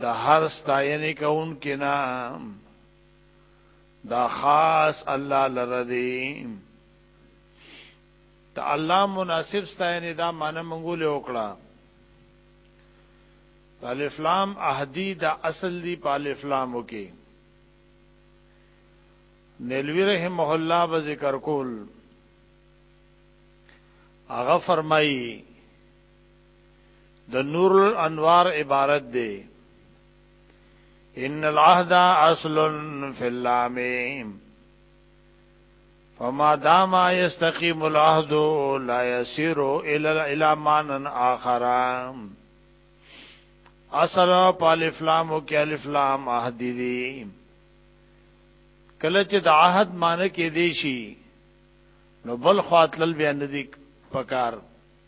د هر ستاینې کوونکې نه دا خاص الله لره دی ته الله مناسب ستاینې دا معنی منګولې وکړه الف لام احدی دا اصل دی په الف لام وکي نلوی رحمه الله به ذکر کول هغه فرمایي د نور الانوار عبارت دی ان العهد اصل فی اللام فما دام یستقیم العهد لا یسیر الى معنن آخر اصل په الف لام او کې الف لام عهد دی کله چې د عهد معنی کې دی شي نو بل خاطل بیان دي پکار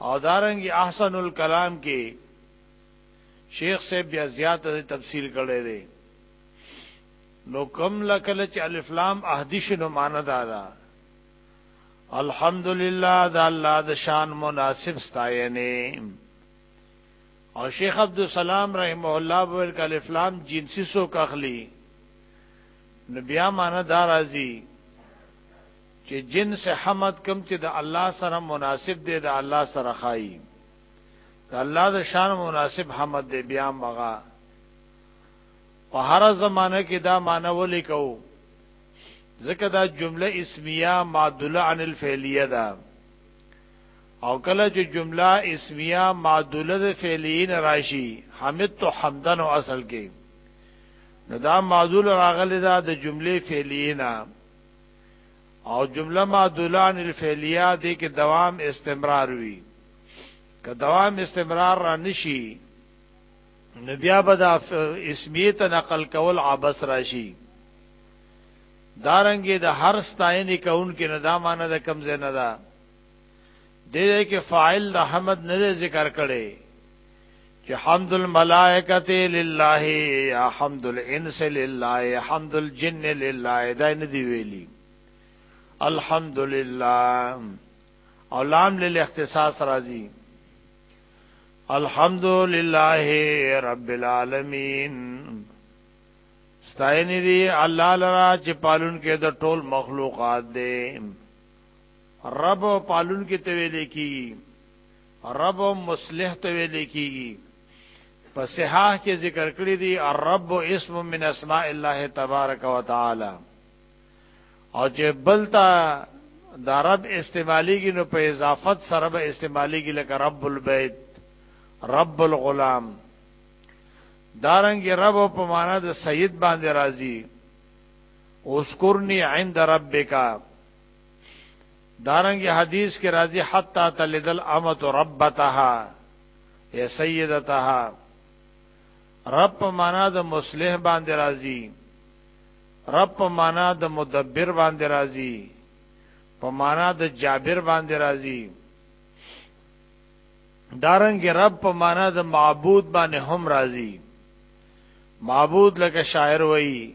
او دارنګي احسن الکلام کې شیخ صاحب بیا زیات تفصیل کړی دی نو کم لکل چې الف لام احدیش نو مان دادا الحمدلله د الله د شان مناسب ستاینه او شیخ عبد السلام رحمه الله ول کل الف لام جنسی سو کخلی نو بیا مان دارازی چې جنس حمد کم چې د الله سره مناسب دی د الله سره خای د الله د شان مناسب حمد دی بیا مغا په هر زمانه کې دا معنی ولیکو ځکه دا جمله اسمیه معدوله عن الفعلیه ده او کله چې جمله اسمیه معدوله د فعلیین راشي حمد تو حمدن او اصل کې نو دا معدول راغلی دا د جمله فعلیه نه او جمله معدولان الفعلیه دې کې دوام استمرار وي که دوام استمرار را نشي نو بیا به د اسمیه ته نقل کول عبس راشي دارنګې د دا هر ستاینې کون کې نه دا معنی د کمزې نه ده دې کې فاعل د حمد نه ذکر کړي چې حمد الملائکه لله یا حمد الانس لله یا حمد الجن لله دا نه دی ویلي الحمدلله او لام للاختصاص راضی الحمد لله رب العالمین ستاینی دی الله لرا چې پالون کې د ټول مخلوقات دی رب پالون کې ته ویل کیږي رب مصلح ته ویل کیږي په صحاح کې ذکر کړی دی الرب اسم من اسماء الله تبارک وتعالى او چې بلتا دا رب استعمالیږي نو په اضافت سره به استعمالیږي لکه رب البیت رب الغلام دارنګ رب په معنا د سید باندې راځي اوذکرنی عند ربک دارنګ حدیث کې راځي حتا تلذل امت ربتها یا سیدتها رب په معنا د مصلح باندې راځي رب په معنا د مدبر باندې راځي په معنا د جابر باندې راځي دارنګ رب په معنا د معبود باندې هم راضي معبود لکه شاعر وایي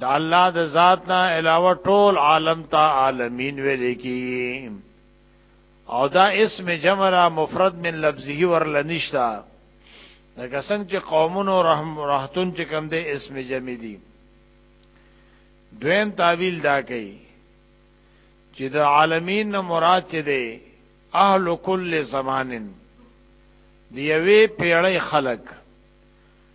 د الله د ذات نه علاوه ټول عالم ته عالمین ویل کی او دا اسم جمع را مفرد من لفظه ورل نشتا دا قسم چې قومونو رحم رحتون چې کم دی اسم جمع دی دویم تعویل دا کوي چې د عالمین نه مراد چې دی اهل کل زمانن دی یوې پیړۍ خلق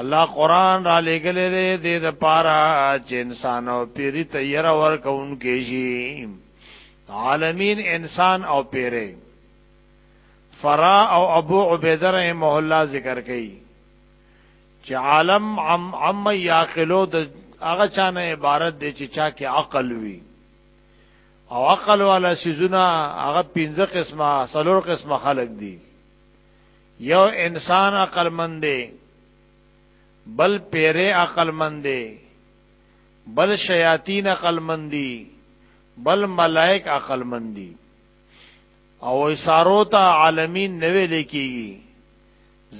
الله قران را لګلې دې دې د پارا چې انسان او پیری ته ير ور کون کې شي عالمین انسان او پیری فرا او ابو عبیده رحمه الله ذکر کړي چې عالم عم عم یاقلو د هغه چانه عبارت دی چې چا کې عقل وي او عقل والا سيزونه هغه پنځه قسمه سلور قسمه خلق دي یو انسان عقل مند دی بل پیره عقل مند دی بل شیاطین عقل مند دی بل ملائک عقل مند دی او اشارو ته عالمین نه ویل کیږي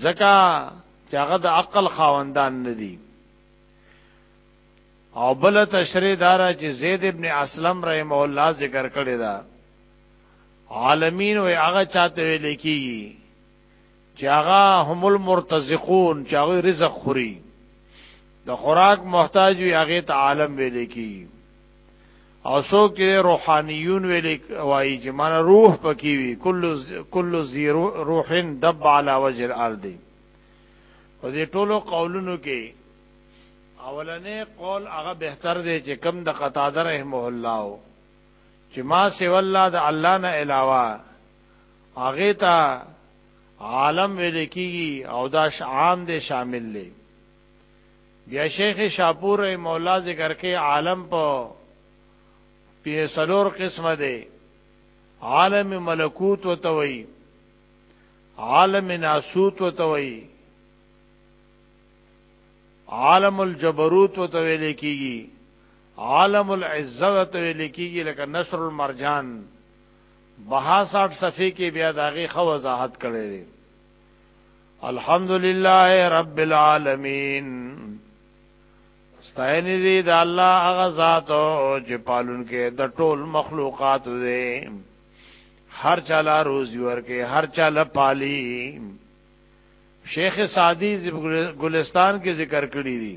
زکا چې هغه د عقل خاوندان نه دي او بل تشریح دارا چې زید ابن اسلم رحمه الله ذکر کړی دا عالمین او هغه چاته ویل کیږي چې هغه هم المرتزقون چې هغه رزق خوري د خوراک محتاج وي هغه ته عالم ویل کیږي او سو کې روحانيون ویل وایي چې مان روح پکې وي کل کل زی روحن دب علی وجه الارض او دې ټولو قولونو کې اولنې قول هغه بهتر دی چې کم د قطاده رحمه الله چې ما سوا الله د الله نه علاوه هغه ته عالم ویل کیږي او دا عام دې شامل دی بیا شیخ شاپور مولا ذکر کې عالم په پیسلور قسمه دی عالم ملکوت وتوي عالم ناسوت وتوي عالم الجبروت وتوي لیکيږي عالم العزه ته ویل کیږي لکه نصر المرجان 62 صفحه کې بیا داغه خو وضاحت کړی دی الحمدلله رب العالمین ستاین دی د الله هغه ذات او چې پالون کې د ټول مخلوقات دی هر چاله روزي ورکه هر چاله پالي شیخ سعدی گلستان کې ذکر کړی دی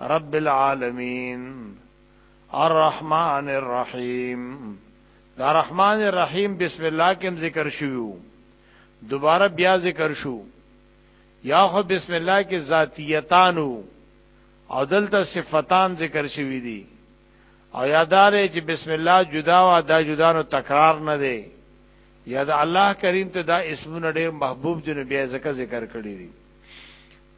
رب العالمین الرحمن الرحیم دا رحمان الرحیم بسم الله کې ذکر شوو دوباره بیا ذکر شو یا خو بسم الله کې ذاتیتانو او دلته صفتان ذکر شوی دي او یادار چې بسم الله جدا وا دا جدا نو تکرار نه دی یا دا الله کریم ته دا اسمونه ډېر محبوب دي نو بیا ذکر ذکر کړی دي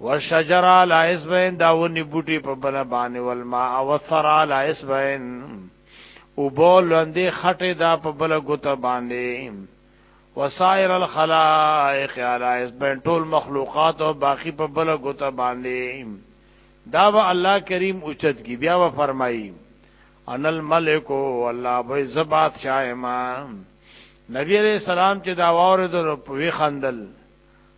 والشجر على اسبعين دا ونی بوټي په بل باندې والما او ثر على اسبعين او بول اندې خټه دا په بل ګوته باندې وسائر الخلائق على اسبعين ټول مخلوقات او باقی په بل ګوته باندې دا به الله کریم اوچت کی بیا و فرمایي ان الملک والله به زبات شایما نبی علیہ السلام چې دا واره د په خندل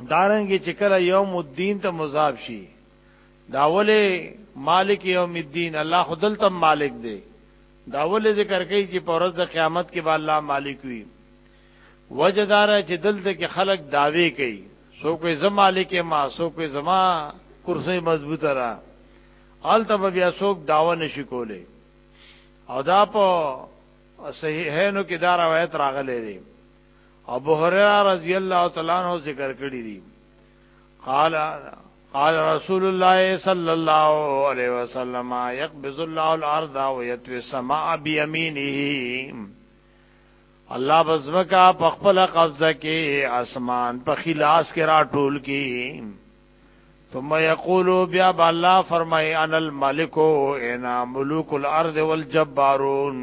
دارنګ چې کله یوم الدین ته مضاف شي داوله مالک یوم الدین الله خدل تم مالک دی داوله ذکر کوي چې پر ورځ د قیامت کې به الله مالک وي وجدار چې دلته کې خلق داوي کوي سو کوئی زما مالک ما سو کوئی زما کرسی مضبوطه را آلته بیا سوک داوا نشی کوله او دا په صحیحینو کې دا روایت راغلی دی ابو هريره رضی الله تعالی عنہ ذکر کړی دی قال قال رسول الله صلى الله عليه وسلم يقبض الله الارض ويطوي السماء بيمينه الله بزمکا په خپل قبضه کې اسمان په خلاص کې راټول کې ثم يقول بیا الله فرمای ان الملک انا ملوک الارض والجبارون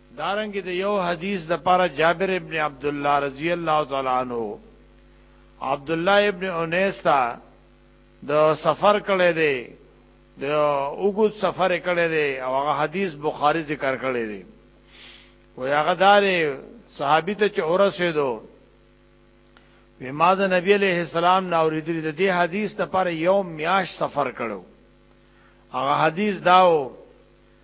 دارنګ د یو حدیث د پاره جابر ابن عبد الله رضی الله تعالی عنہ عبد الله ابن انیس تا د سفر کړه دی د اوګد سفر کړه دی او هغه حدیث بخاری ذکر کړه دی و هغه دار صحابي ته چوره سیدو وما د نبی علیہ السلام نا اوریدل د دې حدیث ته پر یو میاش سفر کړو هغه حدیث داو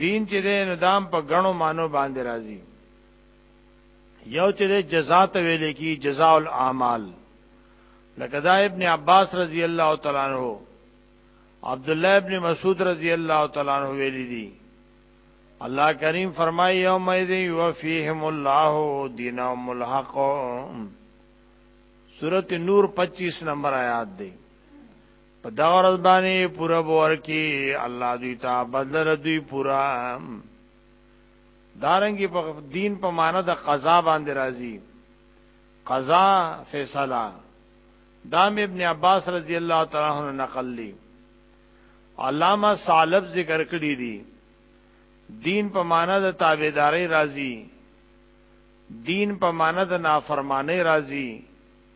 دین چې د ندام په غنو مانو باندې راځي یو چې د جزاء ته ویل کی جزاء الاعمال لکه دا ابن عباس رضی الله تعالی عنہ عبد الله ابن مسعود رضی الله تعالی عنہ ویل دي الله کریم فرمای یوم اذ یوفیهم الله دینهم الحق سورۃ نور 25 نمبر آیات دی په دا ورځ باندې پورا باور کې الله دوی ته بدل دوی پورا دارنګي په دین په معنا د قضا باندې راځي قضا فیصله دام ابن عباس رضی الله تعالی عنہ نقل لی علامہ سالب ذکر کړی دی دین په معنا د تابعداري راځي دین په معنا د نافرمانی راځي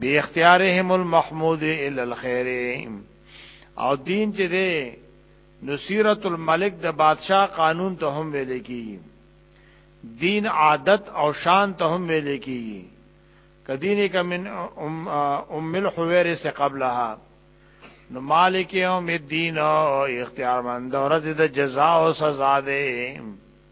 بی اختیارهم المحمود الا الخير او دین چې دی نصیرت الملک د بادشاہ قانون ته هم ویل کی دین عادت او شان ته هم ویل کی کدینه ک من ام, ام الحویرس قبلها نو مالک یوم الدین او اختیار مند ورځ د جزاء او سزا ده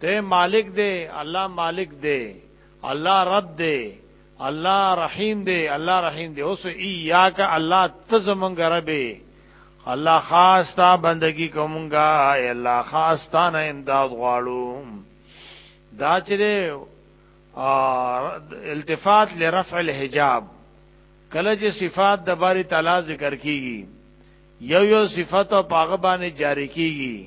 ته مالک دی الله مالک دی الله رب دی الله رحیم دی الله رحیم دی اوس ایاک الله ته زمونږ رب الله خاص تا بندگی کومګا اے الله خاص تا نه امداد غواړو دا چې التفات لرفع الحجاب کله چې صفات د باری تعالی ذکر کیږي یو یو صفات او پاغه باندې جاری کیږي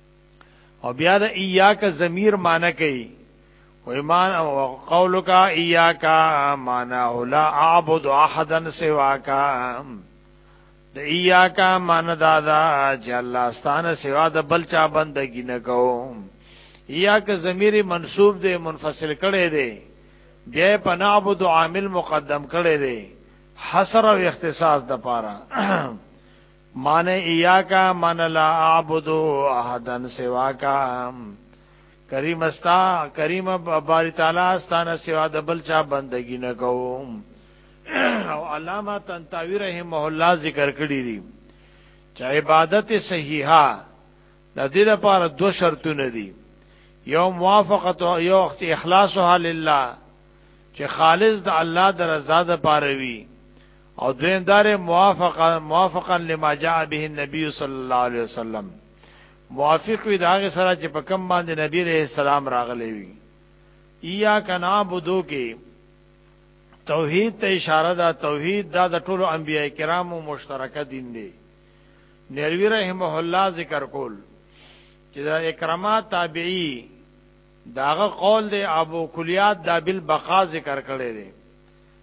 او بیا د ایاک ضمیر معنی کوي و ایمان او قولک ایاک معنا لا اعبد احدا سواک د ایاک معنی دا دا چې الله ستانه سوا د بل چا بندګی نه کوم ایاک ضمیر منصوب دی منفصل کړي دی بیا په نعبد عامل مقدم کړي دی حصر او اختصاص د پاره معنی ایاکا من لا اعبدو احدن سواکا کریم استا کریم باری تعالی استانه سوا د بل چا بندگی نه کوم او علامه تنتاوی رحمه الله ذکر کړی دی چې عبادت صحیحه د دې لپاره دو شرطونه دي یو موافقت او یو اخلاص لله چې خالص د الله د رضا لپاره وي او دویم دار موافقا موافقا لما جاء به النبي صلی الله علیه وسلم موافق وي داغه سره چې په کم باندې نبی عليه السلام راغلی وي ایا کنا بدو کې توحید ته اشاره ده توحید دا د ټولو انبیای کرامو مشترکه دین دی نروی رحمه الله ذکر کول چې دا اکرامات تابعی داغه قول دی ابو کلیات دا بالبقا ذکر کړی دی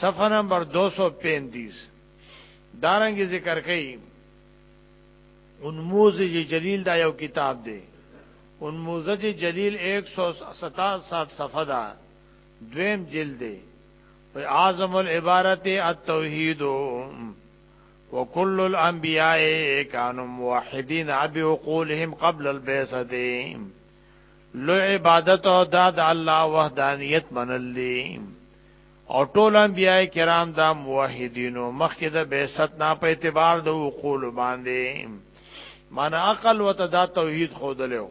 صفحه نمبر 235 دارنګ ذکر کړي انموز جلیل دا یو کتاب دی انموز جلیل 167 صفحه دا دویم جلد دی اعظم العبارت التوحید وكل الانبیاء كانوا موحدين بعقولهم قبل البعثه لو عبادت او داد الله وحدانیت منل دي او ټول انبیاء کرام دا موحدینو مخکې د بعثت نه په اعتبار د وقول باندې معنی عقل وته دا توحید خودلو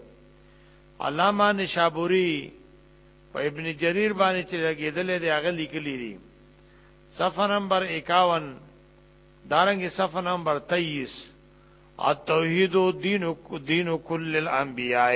علامه نشابوری په ابن جریر باندې چې لګیدل دی هغه لیکلی دی صفحه نمبر 51 دارنګ صفحه نمبر 23 التوحید دین دین کل الانبیاء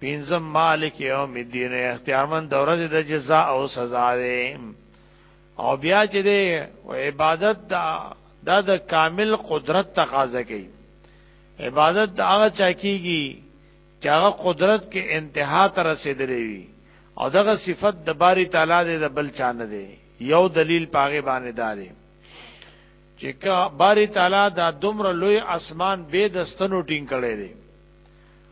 پینځم مالک یوم الدین اختیارمن د ورځې د جزاء او سزا دی او بیا چې دی عبادت دا دا د کامل قدرت تقاضا کوي عبادت دا هغه چا کیږي چې هغه قدرت کې انتها ته رسیدلی وي او دغه صفت د باری تعالی دی د بل چا نه دی یو دلیل پاغه باندې داري چې کا باری تعالی دا دومره لوی اسمان به دستنو ټینګ کړي دی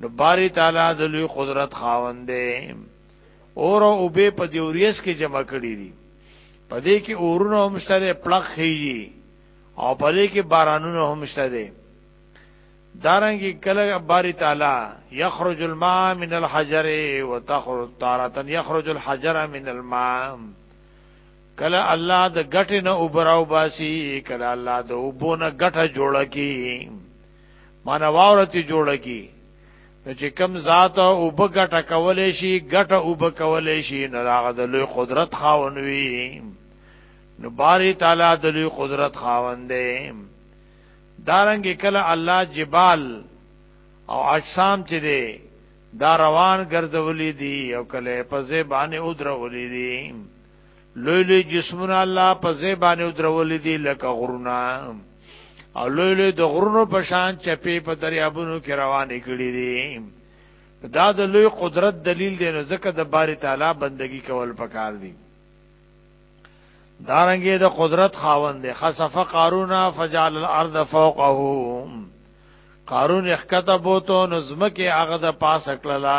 نو باری تعالی د لوی قدرت خاوند دی اور او به په دیوریس کې جمع کړی دي په دې کې اورونه هم شته پړق خيږي او په دې کې بارانونه هم شته دي دارنګي کله باری تعالی یخرج الماء من الحجر وتخرج تارتا یخرج الحجر من الماء کله الله د غټ نه اوبراو باسي کله الله د اوبونه غټه جوړه کی معنی واورتی جوړ کی نو چې کم ذات او بغټه کولې شي غټه او بکولې شي نو هغه د لوی قدرت خاون وي نو باری تعالی د لوی قدرت خاون دی دارنګ کله الله جبال او اجسام چې دی دا روان ګرځولې دي او کله په زبانه او درولې دي لوی لوی جسمونه الله په زیبانه درول دي لکه غرونه او لوی لوی د غرونو په شان چپی په دریابونو کې روانې کړي دي دا د لوی قدرت دلیل دی نو ځکه د باری تعالی بندگی کول پکار دي دارنګه د قدرت خاوند دی خسف قارون فجعل الارض فوقه قارون اخکته بوتو نظمکه هغه د پاس کړلا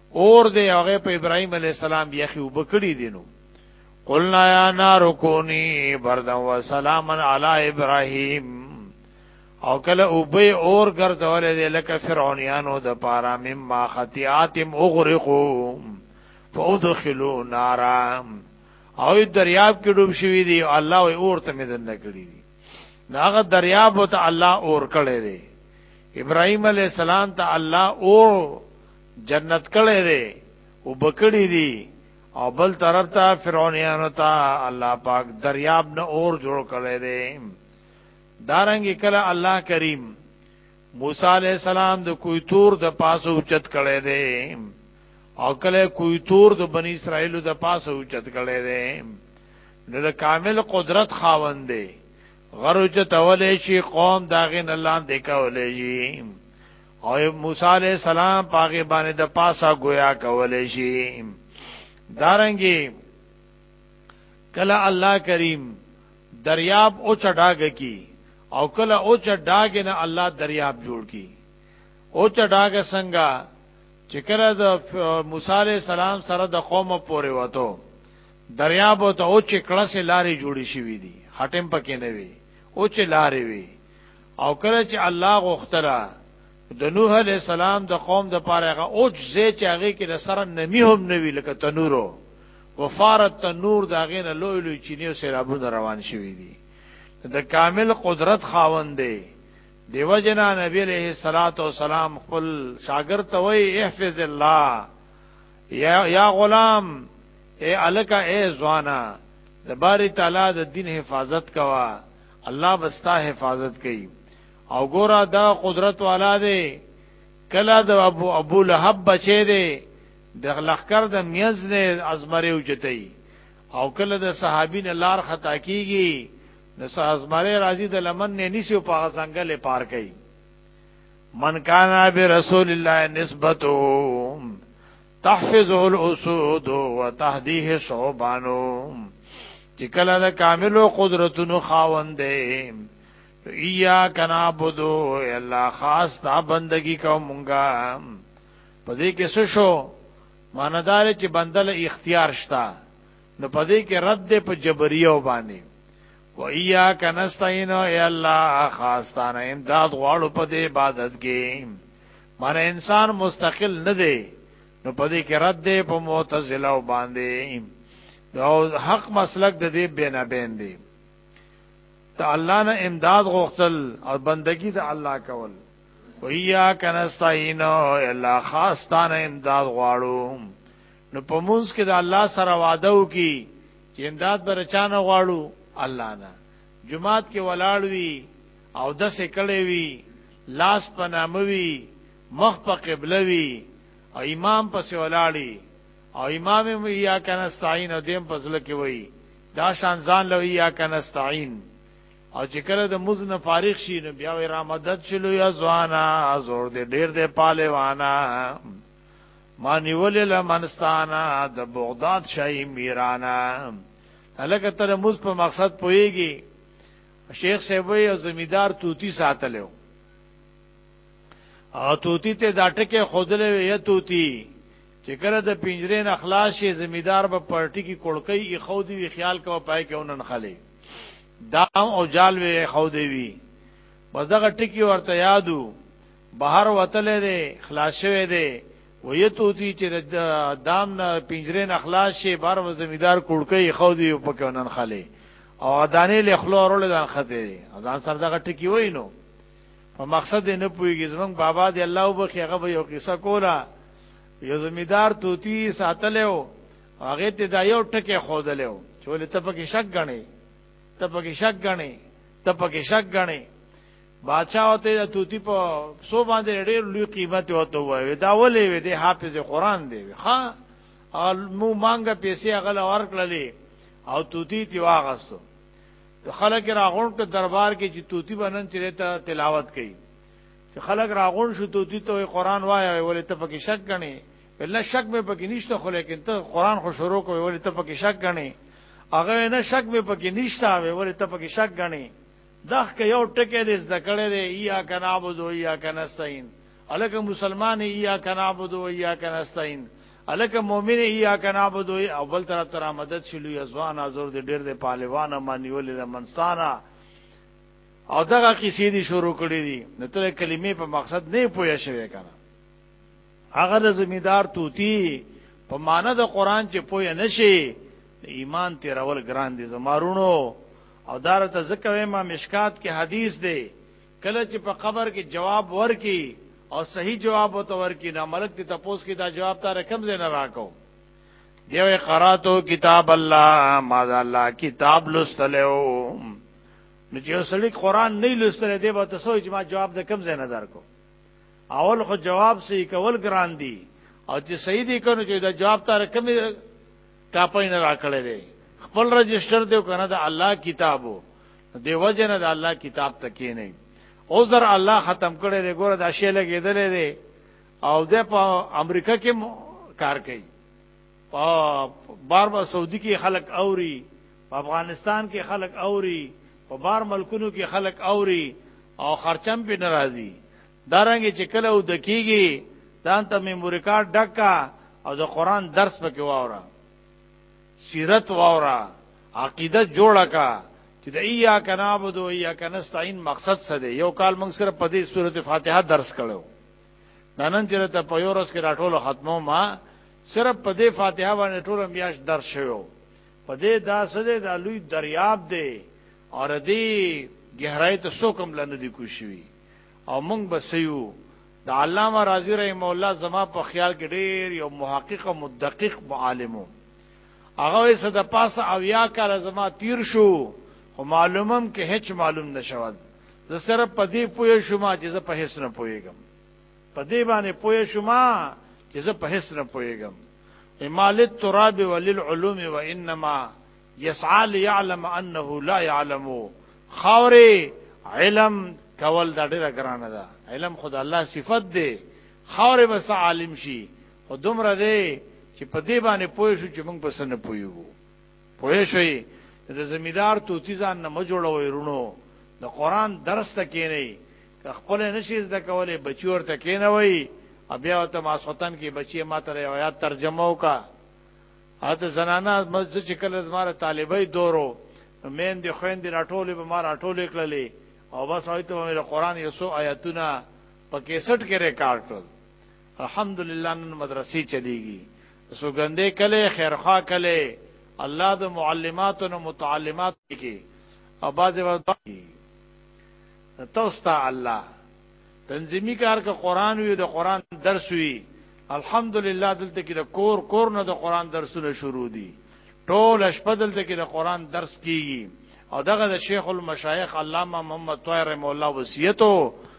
اور دی هغه په ابراهيم عليه السلام یخي وبکړي دینو قلنا یا نار کونی بردا و سلام علی ابراهیم او کله او به اور ګرځول دي لکه فرعونانو د پارا مما خطیاتم اغرقو فودخلوا نارا او دریاب کې ډوب شوی دی الله وی اور ته مدن نکړي دي ناغه دریاب ته الله اور کړي دي ابراهيم عليه السلام ته الله اور جنت کړي دي او بکړي دي او بل طرف ته فرعونانو ته الله پاک دریاب نه اور جوړ کړي دي دارنګ کله الله کریم موسی علی السلام د کوی تور د پاسه اوچت کړي دي او کله کوی تور د بنی اسرائیل د پاسه اوچت کړي دي نو د کامل قدرت خاوند دی غرو چې تولې شي قوم داغه نه لاندې کولې شي او موسی علی السلام پاګه باندې د پاسا گویا کولې شي دارنګي کله الله کریم دریاب او چډاګه کی او کله او چډاګه نه الله دریاب جوړ کی او چډاګه څنګه چې کله د موسی علی السلام سره د قوم پورې وته دریاب ته او چې کړه سه لارې جوړې شوې دي خټم پکې نه وي او چې لارې وي او کله چې الله غوښتره د نوح علی السلام د قوم د پاره غ اوچ زی چې هغه کې د سره نمی هم نوی لکه تنورو وفارت تنور دا غین لوی لوی چینیو سیلابونه روان شوی دي د کامل قدرت خاوند دی دیو جنا نبی علیہ الصلات والسلام خپل شاګرد ته وی احفظ الله یا یا غلام اے الکا اے زوانا د باری تعالی د دین حفاظت کوا الله بستا حفاظت کوي او ګورا دا قدرت والا دی کلا د ابو ابو لهب بچی دی د لخر د میز نه ازمره اوچتای او کله د صحابین لار خطا کیږي د ازمره راضی د لمن نه نیسو په ځنګل پار کوي من کان به رسول الله نسبتو تحفظه الاسود وتهديه الشعبان چې کله د کاملو قدرتونو خاوند دی ایا کنا بدو الله خاص تا بندگی کو مونږه پدې کې څه شو ماندار چې بندل اختیار شتا نو پدې کې رد دې په جبريو باندې و ایا کنستاین ای الله خاص تا نه امداد غواړو پدې عبادت کې معنی انسان مستقل نه دی نو په دې کې رد دی په معتزله باندې او حق مسلک د دې بنا بین دی ته الله نه امداد غوښتل او بندگی ته الله کول ویا کنستاین او الله خاص تانه امداد غواړو نو په موږ کې د الله سره وعده وکي چې امداد برچانه غواړو الله نه جمعات کې ولاړ وی او دس کړي وي لاس په ناموي مخ په قبله وي او امام پس ولاړی او امام هم یا کنستعين او دیم پس لکه وي دا شان ځان له یا کنستعين او چې کله د مزن فارغ شي نو بیا وی را مدد شلو یا ځوانا زور دې ډېر دې پالوانا مانی ولې لمنستانا د بغداد شای میرانا الکه تر مز په مقصد پويږي شیخ صاحب یو زمیدار توتی ساتلو او توتی ته دا ټکه خودلې وی توتی چې کله د پنجرې نه خلاص شي زمیدار به پارټي کې کړکۍ یې خو دی خیال کوه پای کې اونن خلې دام او جال وی خو دی وی بس دغه ټکی ورته یادو بهر وتلې دي خلاص شوی دي ویتو دي چې دام نه پنجرې نه خلاص شي بار و زمیدار کوړکې خو دی په کونن خاله او دانې له خلورول ځان خته دي ځان سر دغه ټکی وای نو په مقصد نه پويږي زمنګ بابا دی الله وبخي هغه به یو قصه کولا یو زمیدار توتی ساتلو هغه ته دا یو ټکی خودلو چولې ته پکې شک غني ته پکې شک غني ته پکې شک غني بادشاہ او ته توتی په سو باندې ډېر لوی قیمت وته وای دا ولې وې د حافظ قرآن دی ښا مو مانګه پیسې اغل ورکړلې او توتی تی واغستو ته خلک راغون ک دربار کې چې توتی بنن چې ته تلاوت کوي چې خلک راغون شو توتی ته قرآن وای ولې ته پکې شک غني بل شک به پکې نشته خو لیکن ته قرآن خو شروع کوي ولې ته پکې شک غني هغه نه شک به پکې نشته ولې ته پکې شک غني دغه که یو ټکی دې زده کړی دی یا کنابود او یا کنستاین الکه مسلمان یا کنابود او یا کنستاین الکه مؤمن یا کنابود او بل طرف تر مدد شلو یا ځوان ازور دې ډېر دې پهلوانه مانیول له منسانا او دغه قصې دي شروع کړې دي نو تر کلمې په مقصد نه پوهې شوی کنه هغه د زمیدار توتی په معنا د قران چې پوی نشي ایمان تیرول ګران دي زمارونو او دارته زکوي ما مشکات کې حدیث دی کله چې په قبر کې جواب ورکي او صحیح جواب وته ورکي نه ملک ته تپوس کې دا جواب تا رقم زنه راکو دیو قراتو کتاب الله ما الله کتاب لستلو نو چې سړی قران نه لستل دی به تاسو چې ما جواب د کم زنه درکو اول خو جواب سي کول ګران دي او چې صحیح دي کنو چې دا جواب ته رقم کاپاین راکړې دي خپل رجستر دیو کنه دا الله کتابو دی وجه نه دا الله کتاب تکې نه عذر الله ختم کړي دی ګوره دا شی لګیدلې دی او د په امریکا کې کار کوي بار بار سعودي کې خلک اوري په افغانستان کې خلک اوري په بار ملکونو کې خلک اوري او خرچم په ناراضي دارنګ چې کله و دکیږي دان ته میموري کارت ډکا او د قران درس پکې واوره سیرت واوره عقیده جوړه کا چې د ایا کنابود او ایا کنستعين مقصد څه دی یو کال موږ سره په دې سورته فاتحه درس کړو دا نن چې ته په یورس کې راټولو ختمو ما صرف په دې فاتحه باندې ټول میاش در شوو په دې داسې دې د لوی دریاب دی اور دې گہرائی ته سوکم لنه دي کوشوي او موږ بسیو د علامه رازی رحم الله زما په خیال کې ډیر یو محقق او مدقق عالمو هغه یې صد پاسه او یا کال زما تیر شو خو معلومم کې هیڅ معلوم نشود زه سره په دې پوه شوم چې زه په هیڅ نه پوهېږم په دې باندې پوه شوم چې زه په هیڅ نه پوهېږم امال التراب وللعلوم وانما يسعى ليعلم انه لا يعلم خوري علم کول دا ډیره ګرانه ده علم خدای الله صفت دی خوري بس عالم شي او دومره دی چې په دې باندې پوه شو چې موږ بس نه پوهیږو پوه شئ د زمیدار توتی ځان نه مجوړوي رونو د قران درس ته کینی که خپل نشي زده کولې بچی ورته کینوي بیا ته ما سوتن کې بچی ما تر یو آیات ترجمه وکا ا د زنانه مزه چې کله زماره طالبای دورو مین دی خوین دی راټولې به ما راټولې کړلې او بس هاي ته مې قران یو سو آیاتونه په 61 کې ریکارډ کړل الحمدلله نن مدرسې چلیږي سوګندې کله خیرخوا کله الله د معلماتو نو متعلمات کې او باز ورته توستا الله تنظیمی کار کا قران وی د قران درس وی الحمدلله دلته کې د کور کور نه د قران درسونه شروع دي ټول شپه دلته کې د قران درس کیږي او دغه د شیخ المشایخ علامه محمد طاهر مولا وصیتو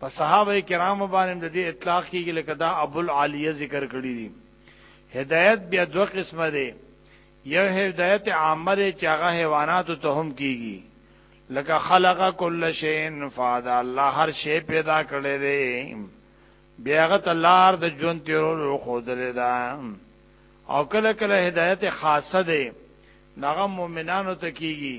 په صحابه کرام باندې د دې اطلاق کیږي لکه دا ابو العالیه ذکر کړی دي هدایت بیا دوه قسمه دي یو هدایت عامه دی چې هغه حیواناتو ته هم کیږي لکه خلق کل شین فاد الله هر شی پیدا کړی دی بیاغه تلار د جون تیرولو خودل دا او کله کله هدایت خاصه دی نغه مؤمنانو ته کیږي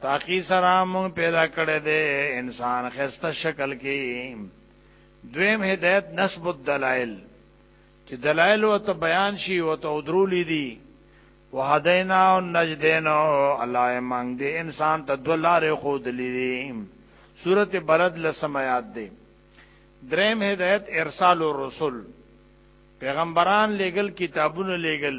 تاقی سره مونږ پیدا کړی دی انسان خسته شکل کې دویم هدایت نسب الدلائل چې دلائل او ته بیان شي او ته درولې دي وهدینا او نجدینا الله یې مانګ دې انسان ته دلاره خو دلی دي سورته بلد لسمات دي دریم هدایت ارسال الرسل پیغمبران لېګل کتابونه لېګل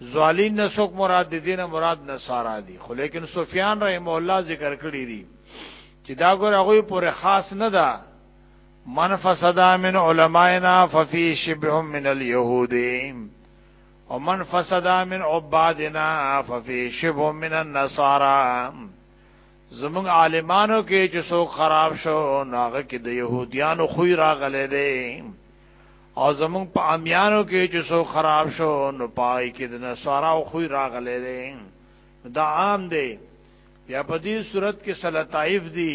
زوالین نه څوک مراد دي دینه مراد نصارا دي خو لیکن سفیان رحم الله ذکر کړی دي چې دا ګور هغه پورې خاص نه ده من فسدا من علمائنا ففي شبهم من اليهود ومن فسدا من عبادنا ففي شبهم من النصارى زمون عالمانو کې چې څوک خراب شو ناغه کې د يهوديانو خوې راغله دي او زمون په امیانو کې چې سو خراب شو نو پای کې د نصارا او خوې راغلې دي دا عام دی یا په دې صورت کې سلطائف دي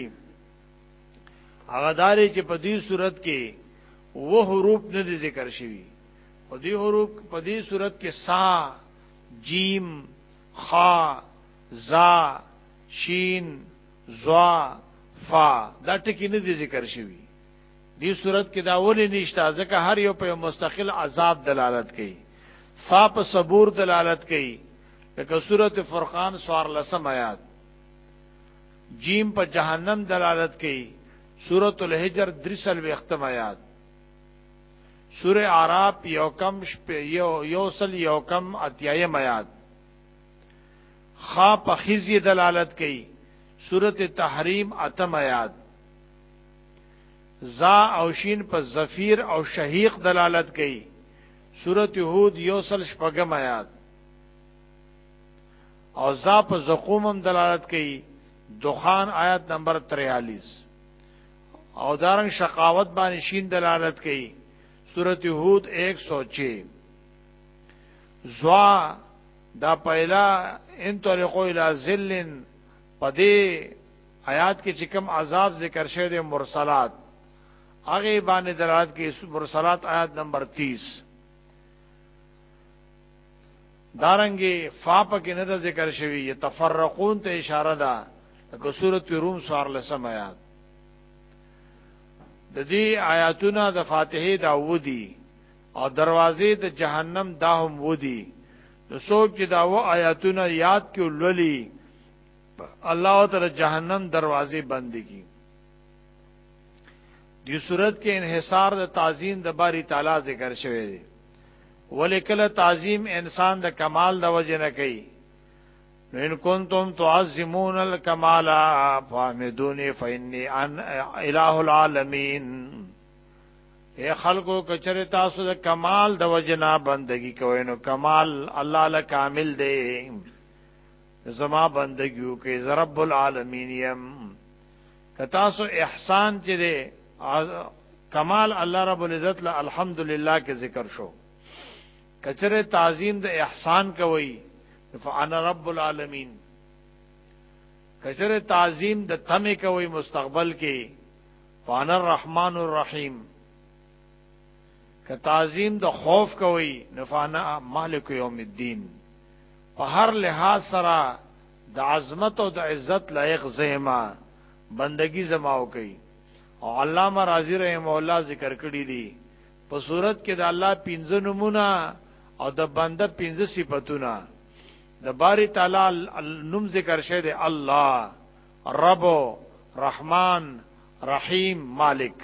هغه داري چې په دې صورت کې و حروف نه دي ذکر شوی او دې حروف په دې صورت کې سا جیم خا زا شین زوا فا دا ټکی نه دي ذکر شوی دی صورت کې دا ولې نشته ځکه هر یو په مستقل عذاب دلالت کوي فا په صبور دلالت کوي لکه سورته فرقان سوار لسم آیات جیم په جهنم دلالت کوي سورته الحجر درسل وختم آیات سوره اعراف یو کم شپ یو یوسل یو کم اتیایم آیات خا په خزی دلالت کوي سورته تحریم اتم آیات زا او شین په زفیر او شهیق دلالت کوي سورت هود یوسل شپږم آیات او زا په زقوم هم دلالت کوي دخان آیات نمبر 43 او دارن شقاوت باندې شین دلالت کوي سورت هود 106 زوا دا پهلا ان طریقو الی ذلن پدې آیات کې چې کوم عذاب ذکر شوی دی مرسلات هغه باندې درات کې مرسلات آیات نمبر 30 دارنګي فاپ کې نه ذکر شوی یتفرقون ته اشاره ده لکه سورۃ روم سوار لسم آیات د دې آیاتونه د فاتحه دا ودی او دروازې د جهنم دا هم ودی نو څوک چې دا و آیاتونه یاد کې ولولي الله تعالی جهنم دروازې بند کی دی صورت کې انحصار د تعظیم د باری تعالی ذکر شوی دی ولیکل تعظیم انسان د کمال د وجه نه کوي ان کنتم تعظمون الکمال فامدونی فإني ان اله العالمین اے خلقو کچره تاسو د کمال د وجنا بندگی کوئ نو کمال الله له کامل دی زما بندګیو کې ز رب العالمین یم کتا سو احسان چې دی کمال الله رب العزت له الحمدلله کې ذکر شو کچره تعظیم د احسان کوي فانا رب العالمین کچره تعظیم د تمه کوي مستقبل کې فانا الرحمن الرحیم که تعظیم د خوف کوي نفانا مالک یوم الدین په هر لحاظ سره د عظمت او د عزت لایق زېما بندگی زما وکي او علامه رازی رحم الله ذکر کړی دی په صورت کې د الله پنځه نمونه او د بنده پنځه صفاتونه د باری تعالی نوم ذکر شه دی الله رب رحمان رحیم مالک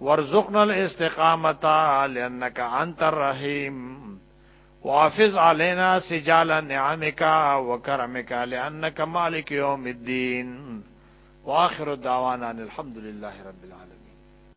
وارزقنا الاستقامة لانك انت الرحيم وافز علينا سجال نعمك وكرمك لانك مالك يوم الدين واخر دعوانا الحمد لله رب العالمين